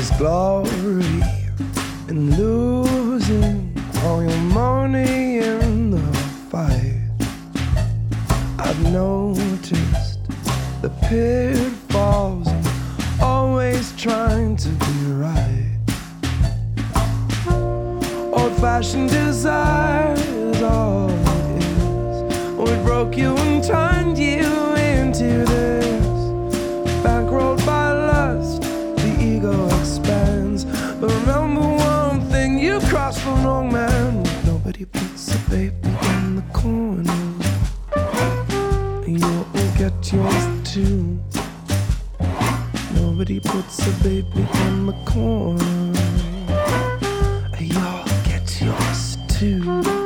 There's glory in losing all your money in the fight. I've noticed the pitfalls and always trying to be right. Old fashioned desire is all you crossed the wrong man. Nobody puts a baby in the corner. You'll get yours too. Nobody puts a baby in the corner. You'll get yours too.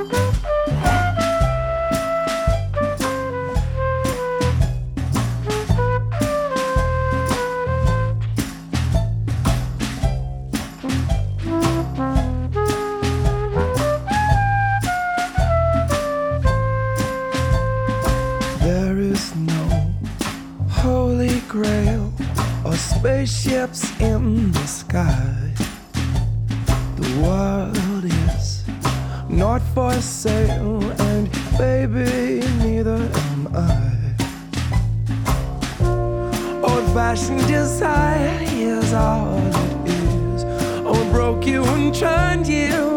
Grail or spaceships in the sky. The world is not for sale, and baby, neither am I. Old fashioned desire is all it is. Oh, broke you and turned you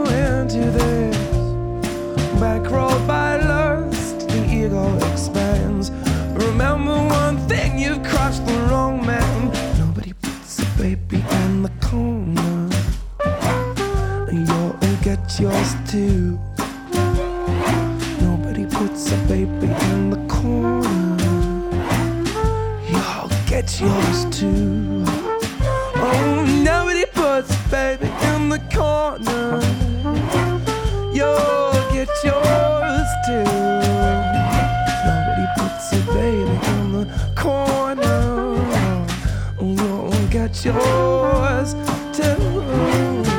corner. You'll get yours too. Nobody puts a baby in the corner. You'll get yours too. Oh, nobody puts a baby in the corner. You'll get yours too. Nobody puts a baby in the corner. You'll yours too.